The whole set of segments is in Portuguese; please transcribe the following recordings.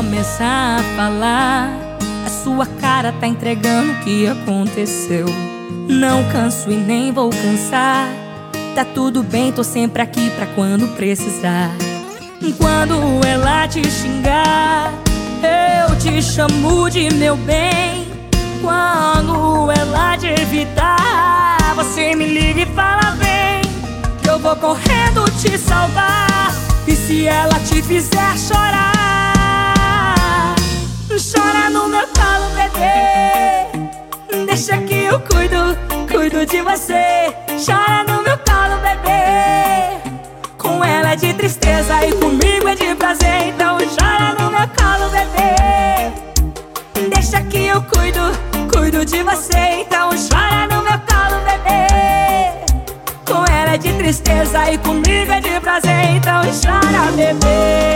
começar a falar, a sua cara tá entregando o que aconteceu. Não canso e nem vou cansar. Tá tudo bem, tô sempre aqui pra quando precisar. Quando ela te xingar, eu te chamo de meu bem. Quando ela te evitar, você me liga e fala bem. Que eu vou correndo te salvar. E se ela te fizer chorar, bebê. Deixa que eu cuido, cuido de você. Chora no meu colo, bebê. Com ela é de tristeza e comigo é de prazer. Então chora no meu colo, bebê. Deixa que eu cuido, cuido de você. Então chora no meu colo, bebê. Com ela é de tristeza e comigo é de prazer. Então chora, bebê.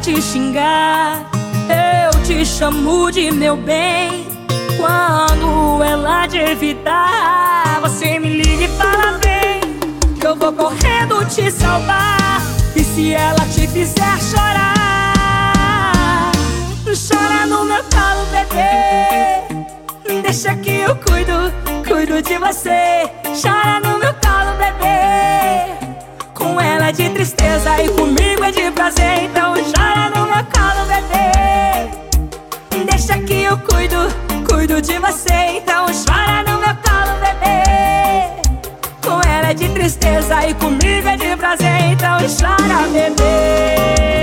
Te xingar, eu te chamo de meu bem. Quando ela te evitar, você me liga e fala bem. Que eu vou correndo te salvar. E se ela te fizer chorar, chora no meu colo, bebê. Deixa que eu cuido, cuido de você. Chora no meu colo, de tristeza e comigo é de prazer. Então chora, bebê.